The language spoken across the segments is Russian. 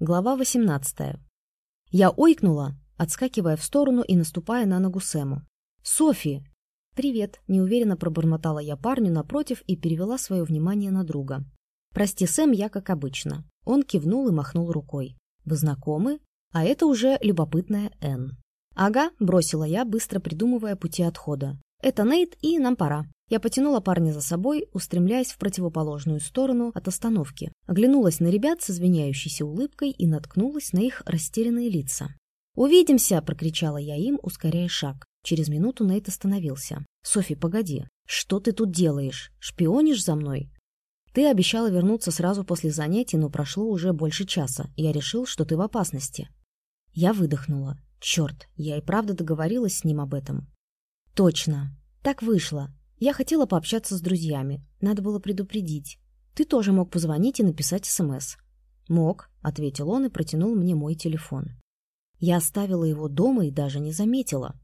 Глава 18. Я ойкнула, отскакивая в сторону и наступая на ногу Сэму. «Софи!» «Привет!» — неуверенно пробормотала я парню напротив и перевела свое внимание на друга. «Прости, Сэм, я как обычно». Он кивнул и махнул рукой. «Вы знакомы? А это уже любопытная Энн». «Ага», — бросила я, быстро придумывая пути отхода. «Это Нейт, и нам пора». Я потянула парня за собой, устремляясь в противоположную сторону от остановки. Оглянулась на ребят с извиняющейся улыбкой и наткнулась на их растерянные лица. «Увидимся!» — прокричала я им, ускоряя шаг. Через минуту Нейт остановился. «Софи, погоди. Что ты тут делаешь? Шпионишь за мной?» «Ты обещала вернуться сразу после занятий, но прошло уже больше часа. Я решил, что ты в опасности». Я выдохнула. Черт, я и правда договорилась с ним об этом. «Точно. Так вышло. Я хотела пообщаться с друзьями. Надо было предупредить. Ты тоже мог позвонить и написать СМС. «Мог», — ответил он и протянул мне мой телефон. Я оставила его дома и даже не заметила.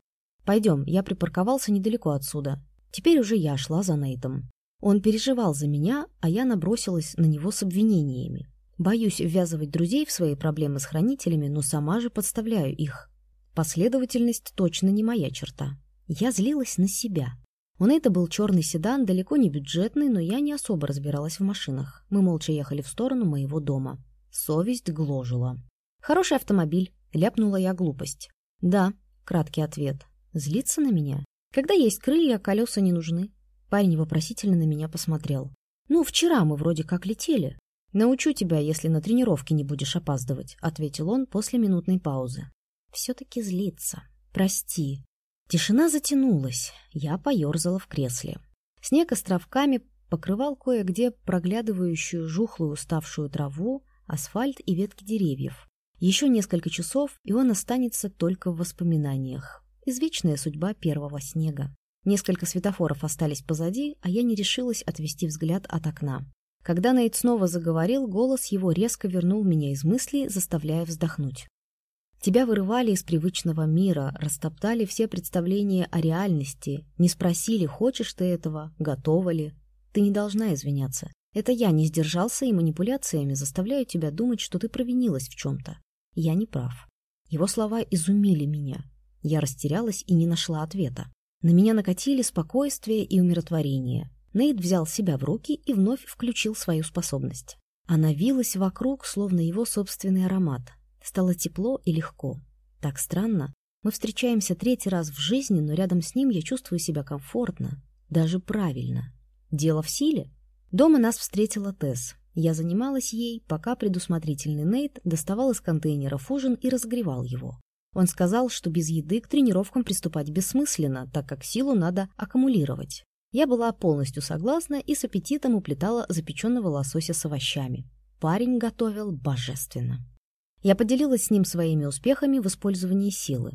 «Пойдем, я припарковался недалеко отсюда. Теперь уже я шла за Нейтом. Он переживал за меня, а я набросилась на него с обвинениями. Боюсь ввязывать друзей в свои проблемы с хранителями, но сама же подставляю их. Последовательность точно не моя черта. Я злилась на себя. У Нейта был черный седан, далеко не бюджетный, но я не особо разбиралась в машинах. Мы молча ехали в сторону моего дома. Совесть гложила. «Хороший автомобиль», — ляпнула я глупость. «Да», — краткий ответ. «Злиться на меня? Когда есть крылья, колеса не нужны». Парень вопросительно на меня посмотрел. «Ну, вчера мы вроде как летели». «Научу тебя, если на тренировке не будешь опаздывать», — ответил он после минутной паузы. «Все-таки злиться. Прости. Тишина затянулась, я поерзала в кресле. Снег островками покрывал кое-где проглядывающую жухлую уставшую траву, асфальт и ветки деревьев. Еще несколько часов, и он останется только в воспоминаниях. Извечная судьба первого снега. Несколько светофоров остались позади, а я не решилась отвести взгляд от окна. Когда Нейт снова заговорил, голос его резко вернул меня из мыслей, заставляя вздохнуть. Тебя вырывали из привычного мира, растоптали все представления о реальности, не спросили, хочешь ты этого, готова ли. Ты не должна извиняться. Это я не сдержался и манипуляциями заставляю тебя думать, что ты провинилась в чем-то. Я не прав. Его слова изумили меня. Я растерялась и не нашла ответа. На меня накатили спокойствие и умиротворение. Нейт взял себя в руки и вновь включил свою способность. Она вилась вокруг, словно его собственный аромат, Стало тепло и легко. Так странно. Мы встречаемся третий раз в жизни, но рядом с ним я чувствую себя комфортно, даже правильно. Дело в силе. Дома нас встретила Тесс. Я занималась ей, пока предусмотрительный Нейт доставал из контейнера ужин и разогревал его. Он сказал, что без еды к тренировкам приступать бессмысленно, так как силу надо аккумулировать. Я была полностью согласна и с аппетитом уплетала запеченного лосося с овощами. Парень готовил божественно. Я поделилась с ним своими успехами в использовании силы.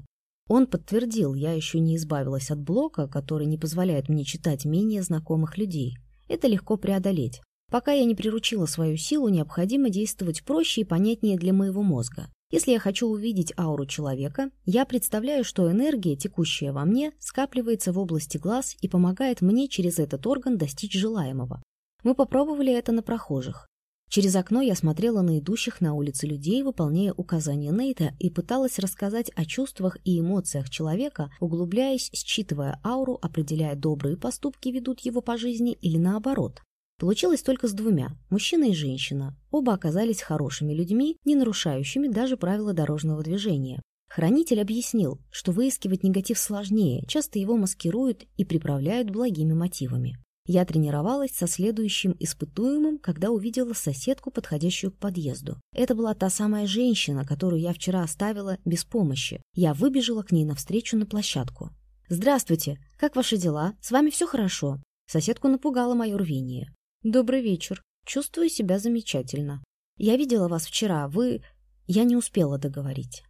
Он подтвердил, я еще не избавилась от блока, который не позволяет мне читать менее знакомых людей. Это легко преодолеть. Пока я не приручила свою силу, необходимо действовать проще и понятнее для моего мозга. Если я хочу увидеть ауру человека, я представляю, что энергия, текущая во мне, скапливается в области глаз и помогает мне через этот орган достичь желаемого. Мы попробовали это на прохожих. Через окно я смотрела на идущих на улице людей, выполняя указания Нейта, и пыталась рассказать о чувствах и эмоциях человека, углубляясь, считывая ауру, определяя, добрые поступки ведут его по жизни или наоборот. Получилось только с двумя – мужчина и женщина. Оба оказались хорошими людьми, не нарушающими даже правила дорожного движения. Хранитель объяснил, что выискивать негатив сложнее, часто его маскируют и приправляют благими мотивами. Я тренировалась со следующим испытуемым, когда увидела соседку, подходящую к подъезду. Это была та самая женщина, которую я вчера оставила без помощи. Я выбежала к ней навстречу на площадку. «Здравствуйте! Как ваши дела? С вами все хорошо?» Соседку напугало мое рвение. «Добрый вечер. Чувствую себя замечательно. Я видела вас вчера. Вы...» Я не успела договорить.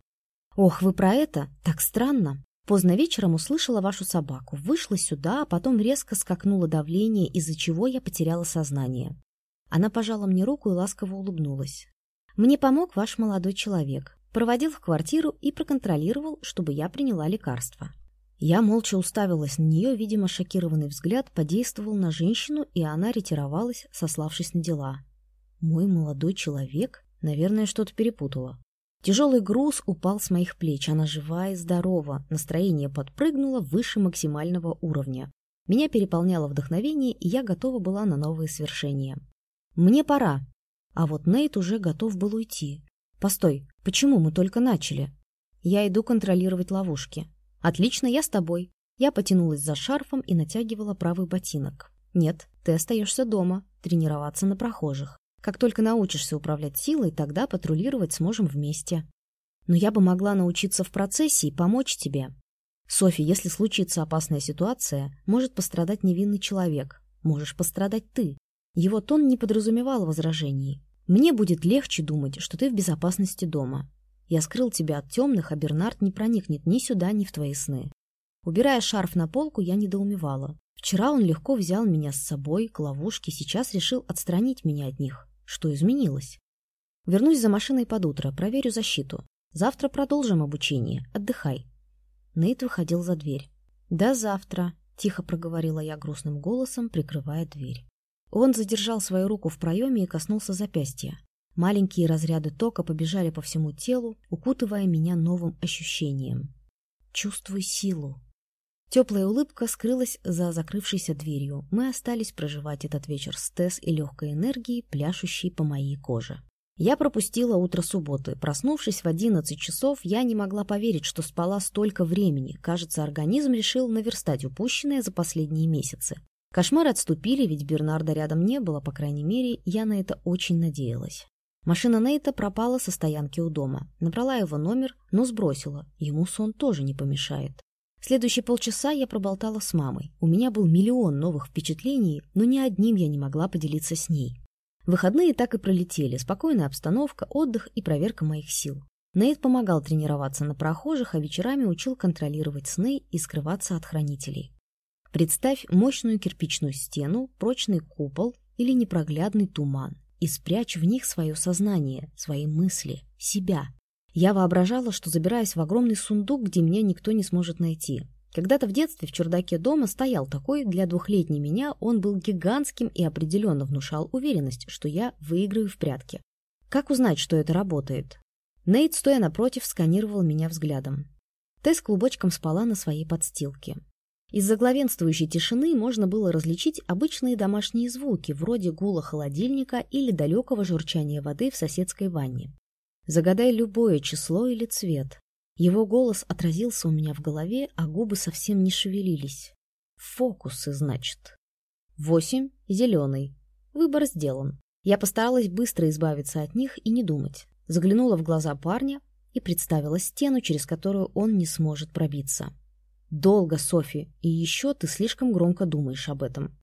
«Ох, вы про это? Так странно. Поздно вечером услышала вашу собаку, вышла сюда, а потом резко скакнуло давление, из-за чего я потеряла сознание. Она пожала мне руку и ласково улыбнулась. Мне помог ваш молодой человек, проводил в квартиру и проконтролировал, чтобы я приняла лекарство. Я молча уставилась на нее, видимо, шокированный взгляд подействовал на женщину, и она ретировалась, сославшись на дела. Мой молодой человек? Наверное, что-то перепутала. Тяжелый груз упал с моих плеч, она жива и здорова, настроение подпрыгнуло выше максимального уровня. Меня переполняло вдохновение, и я готова была на новые свершения. Мне пора. А вот Нейт уже готов был уйти. Постой, почему мы только начали? Я иду контролировать ловушки. Отлично, я с тобой. Я потянулась за шарфом и натягивала правый ботинок. Нет, ты остаешься дома, тренироваться на прохожих. Как только научишься управлять силой, тогда патрулировать сможем вместе. Но я бы могла научиться в процессе и помочь тебе. Софи, если случится опасная ситуация, может пострадать невинный человек. Можешь пострадать ты. Его тон не подразумевал возражений. Мне будет легче думать, что ты в безопасности дома. Я скрыл тебя от темных, а Бернард не проникнет ни сюда, ни в твои сны. Убирая шарф на полку, я недоумевала. Вчера он легко взял меня с собой к ловушке, сейчас решил отстранить меня от них. Что изменилось? Вернусь за машиной под утро, проверю защиту. Завтра продолжим обучение. Отдыхай. Нейт выходил за дверь. «До завтра», — тихо проговорила я грустным голосом, прикрывая дверь. Он задержал свою руку в проеме и коснулся запястья. Маленькие разряды тока побежали по всему телу, укутывая меня новым ощущением. Чувствуй силу. Теплая улыбка скрылась за закрывшейся дверью. Мы остались проживать этот вечер с Тесс и легкой энергией, пляшущей по моей коже. Я пропустила утро субботы. Проснувшись в 11 часов, я не могла поверить, что спала столько времени. Кажется, организм решил наверстать упущенное за последние месяцы. Кошмары отступили, ведь Бернарда рядом не было, по крайней мере, я на это очень надеялась. Машина Нейта пропала со стоянки у дома. Набрала его номер, но сбросила. Ему сон тоже не помешает. Следующие полчаса я проболтала с мамой. У меня был миллион новых впечатлений, но ни одним я не могла поделиться с ней. Выходные так и пролетели. Спокойная обстановка, отдых и проверка моих сил. Нейт помогал тренироваться на прохожих, а вечерами учил контролировать сны и скрываться от хранителей. Представь мощную кирпичную стену, прочный купол или непроглядный туман и спрячь в них свое сознание, свои мысли, себя. Я воображала, что забираюсь в огромный сундук, где меня никто не сможет найти. Когда-то в детстве в чердаке дома стоял такой, для двухлетней меня он был гигантским и определенно внушал уверенность, что я выиграю в прятки. Как узнать, что это работает? Нейт, стоя напротив, сканировал меня взглядом. Тесс клубочком спала на своей подстилке. Из-за главенствующей тишины можно было различить обычные домашние звуки, вроде гула холодильника или далекого журчания воды в соседской ванне. Загадай любое число или цвет. Его голос отразился у меня в голове, а губы совсем не шевелились. Фокусы, значит. Восемь. Зеленый. Выбор сделан. Я постаралась быстро избавиться от них и не думать. Заглянула в глаза парня и представила стену, через которую он не сможет пробиться. Долго, Софи, и еще ты слишком громко думаешь об этом.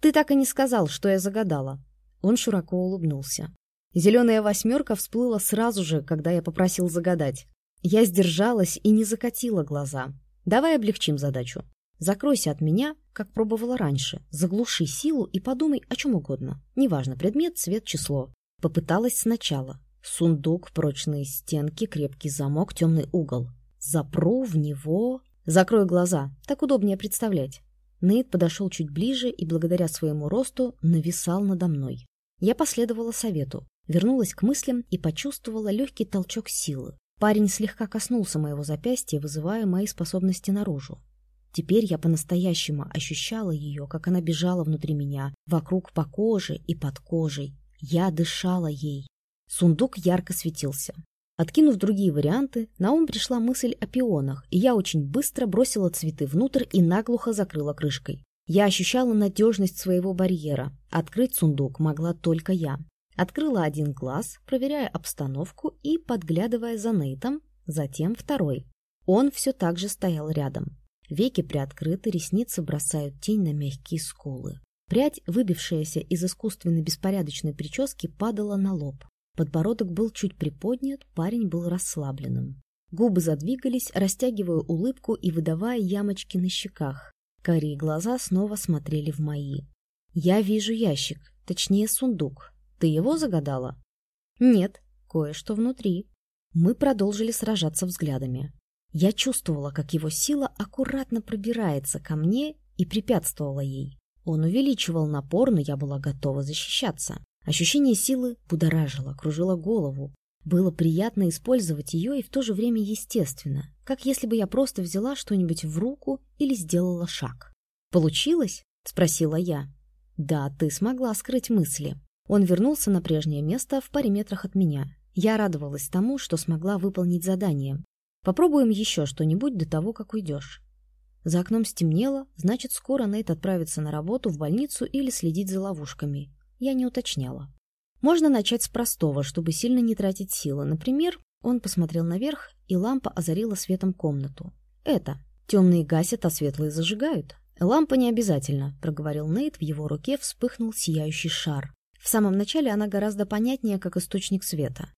Ты так и не сказал, что я загадала. Он широко улыбнулся. Зеленая восьмерка всплыла сразу же, когда я попросил загадать. Я сдержалась и не закатила глаза. Давай облегчим задачу. Закройся от меня, как пробовала раньше. Заглуши силу и подумай о чем угодно. Неважно, предмет, цвет, число. Попыталась сначала. Сундук, прочные стенки, крепкий замок, темный угол. Запру в него... Закрой глаза, так удобнее представлять. Нейт подошел чуть ближе и, благодаря своему росту, нависал надо мной. Я последовала совету, вернулась к мыслям и почувствовала легкий толчок силы. Парень слегка коснулся моего запястья, вызывая мои способности наружу. Теперь я по-настоящему ощущала ее, как она бежала внутри меня, вокруг по коже и под кожей. Я дышала ей. Сундук ярко светился. Откинув другие варианты, на ум пришла мысль о пионах, и я очень быстро бросила цветы внутрь и наглухо закрыла крышкой. Я ощущала надежность своего барьера. Открыть сундук могла только я. Открыла один глаз, проверяя обстановку и подглядывая за Нейтом, затем второй. Он все так же стоял рядом. Веки приоткрыты, ресницы бросают тень на мягкие скулы. Прядь, выбившаяся из искусственной беспорядочной прически, падала на лоб. Подбородок был чуть приподнят, парень был расслабленным. Губы задвигались, растягивая улыбку и выдавая ямочки на щеках. Карие глаза снова смотрели в мои. «Я вижу ящик, точнее сундук. Ты его загадала?» «Нет, кое-что внутри». Мы продолжили сражаться взглядами. Я чувствовала, как его сила аккуратно пробирается ко мне и препятствовала ей. Он увеличивал напор, но я была готова защищаться. Ощущение силы будоражило, кружило голову. Было приятно использовать ее и в то же время естественно, как если бы я просто взяла что-нибудь в руку или сделала шаг. «Получилось?» — спросила я. «Да, ты смогла скрыть мысли». Он вернулся на прежнее место в паре метрах от меня. Я радовалась тому, что смогла выполнить задание. Попробуем еще что-нибудь до того, как уйдешь. За окном стемнело, значит, скоро Нейт отправится на работу в больницу или следить за ловушками. Я не уточняла. Можно начать с простого, чтобы сильно не тратить силы. Например, он посмотрел наверх, и лампа озарила светом комнату. Это. Темные гасят, а светлые зажигают. Лампа не обязательно, проговорил Нейт, в его руке вспыхнул сияющий шар. В самом начале она гораздо понятнее, как источник света.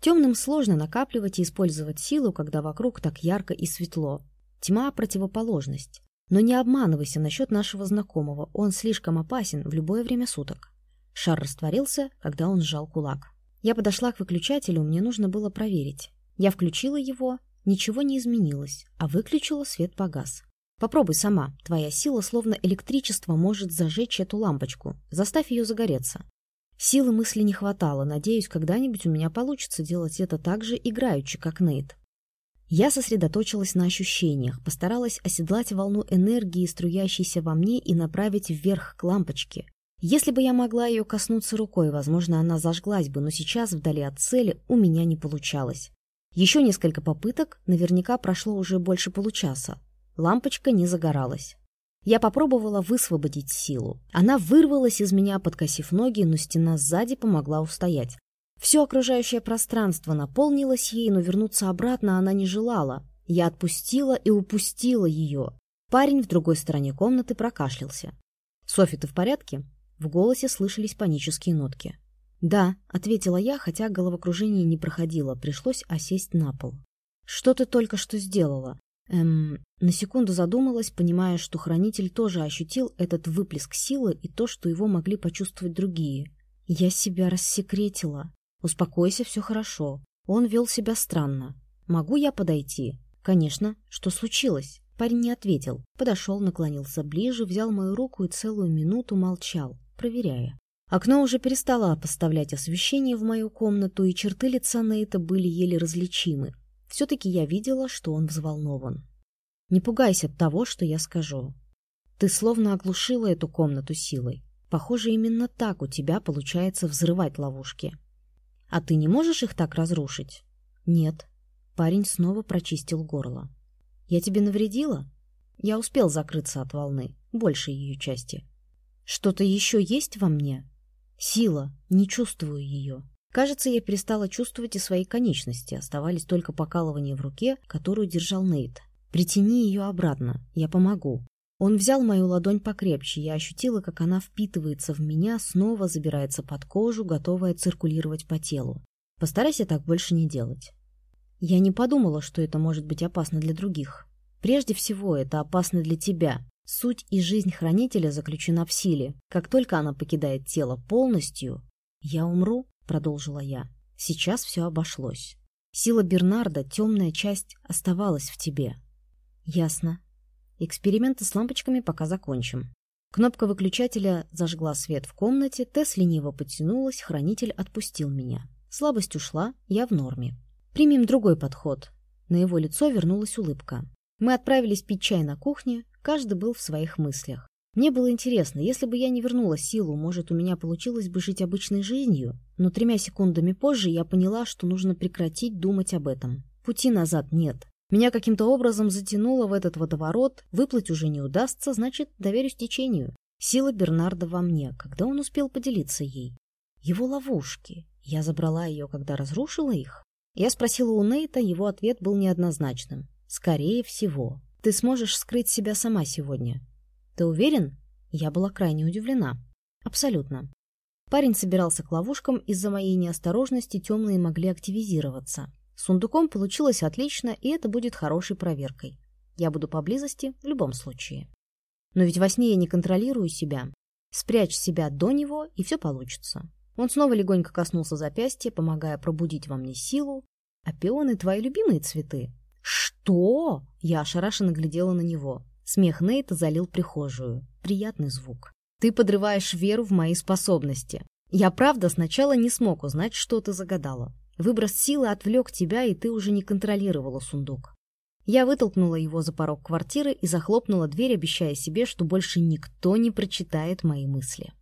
Темным сложно накапливать и использовать силу, когда вокруг так ярко и светло. Тьма — противоположность. Но не обманывайся насчет нашего знакомого, он слишком опасен в любое время суток. Шар растворился, когда он сжал кулак. Я подошла к выключателю, мне нужно было проверить. Я включила его, ничего не изменилось, а выключила, свет погас. Попробуй сама, твоя сила словно электричество может зажечь эту лампочку, заставь ее загореться. Силы мысли не хватало, надеюсь, когда-нибудь у меня получится делать это так же играючи, как Нейт. Я сосредоточилась на ощущениях, постаралась оседлать волну энергии, струящейся во мне, и направить вверх к лампочке. Если бы я могла ее коснуться рукой, возможно, она зажглась бы, но сейчас, вдали от цели, у меня не получалось. Еще несколько попыток, наверняка прошло уже больше получаса. Лампочка не загоралась. Я попробовала высвободить силу. Она вырвалась из меня, подкосив ноги, но стена сзади помогла устоять. Все окружающее пространство наполнилось ей, но вернуться обратно она не желала. Я отпустила и упустила ее. Парень в другой стороне комнаты прокашлялся. «Софи, ты в порядке?» В голосе слышались панические нотки. «Да», — ответила я, хотя головокружение не проходило, пришлось осесть на пол. «Что ты только что сделала?» Эм, на секунду задумалась, понимая, что хранитель тоже ощутил этот выплеск силы и то, что его могли почувствовать другие. Я себя рассекретила. Успокойся, все хорошо. Он вел себя странно. Могу я подойти? Конечно. Что случилось? Парень не ответил. Подошел, наклонился ближе, взял мою руку и целую минуту молчал, проверяя. Окно уже перестало поставлять освещение в мою комнату, и черты лица Нейта были еле различимы. Все-таки я видела, что он взволнован. Не пугайся того, что я скажу. Ты словно оглушила эту комнату силой. Похоже, именно так у тебя получается взрывать ловушки. А ты не можешь их так разрушить? Нет. Парень снова прочистил горло. Я тебе навредила? Я успел закрыться от волны, большей ее части. Что-то еще есть во мне? Сила, не чувствую ее. Кажется, я перестала чувствовать и свои конечности, оставались только покалывания в руке, которую держал Нейт. «Притяни ее обратно, я помогу». Он взял мою ладонь покрепче, я ощутила, как она впитывается в меня, снова забирается под кожу, готовая циркулировать по телу. Постарайся так больше не делать. Я не подумала, что это может быть опасно для других. Прежде всего, это опасно для тебя. Суть и жизнь хранителя заключена в силе. Как только она покидает тело полностью, я умру, продолжила я. Сейчас все обошлось. Сила Бернарда, темная часть, оставалась в тебе. Ясно. Эксперименты с лампочками пока закончим. Кнопка выключателя зажгла свет в комнате, Тесс лениво потянулась, хранитель отпустил меня. Слабость ушла, я в норме. Примем другой подход. На его лицо вернулась улыбка. Мы отправились пить чай на кухне, каждый был в своих мыслях. Мне было интересно, если бы я не вернула силу, может, у меня получилось бы жить обычной жизнью? Но тремя секундами позже я поняла, что нужно прекратить думать об этом. Пути назад нет. Меня каким-то образом затянуло в этот водоворот, выплыть уже не удастся, значит, доверюсь течению. Сила Бернарда во мне, когда он успел поделиться ей. Его ловушки. Я забрала ее, когда разрушила их? Я спросила у Нейта, его ответ был неоднозначным. Скорее всего. Ты сможешь скрыть себя сама сегодня. Ты уверен? Я была крайне удивлена. Абсолютно. Парень собирался к ловушкам, из-за моей неосторожности темные могли активизироваться. С сундуком получилось отлично, и это будет хорошей проверкой. Я буду поблизости в любом случае. Но ведь во сне я не контролирую себя. Спрячь себя до него, и все получится. Он снова легонько коснулся запястья, помогая пробудить во мне силу. А пионы — твои любимые цветы. Что? Я ошарашенно глядела на него. Смех Нейта залил прихожую. Приятный звук. Ты подрываешь веру в мои способности. Я правда сначала не смог узнать, что ты загадала. Выброс силы отвлек тебя, и ты уже не контролировала сундук. Я вытолкнула его за порог квартиры и захлопнула дверь, обещая себе, что больше никто не прочитает мои мысли.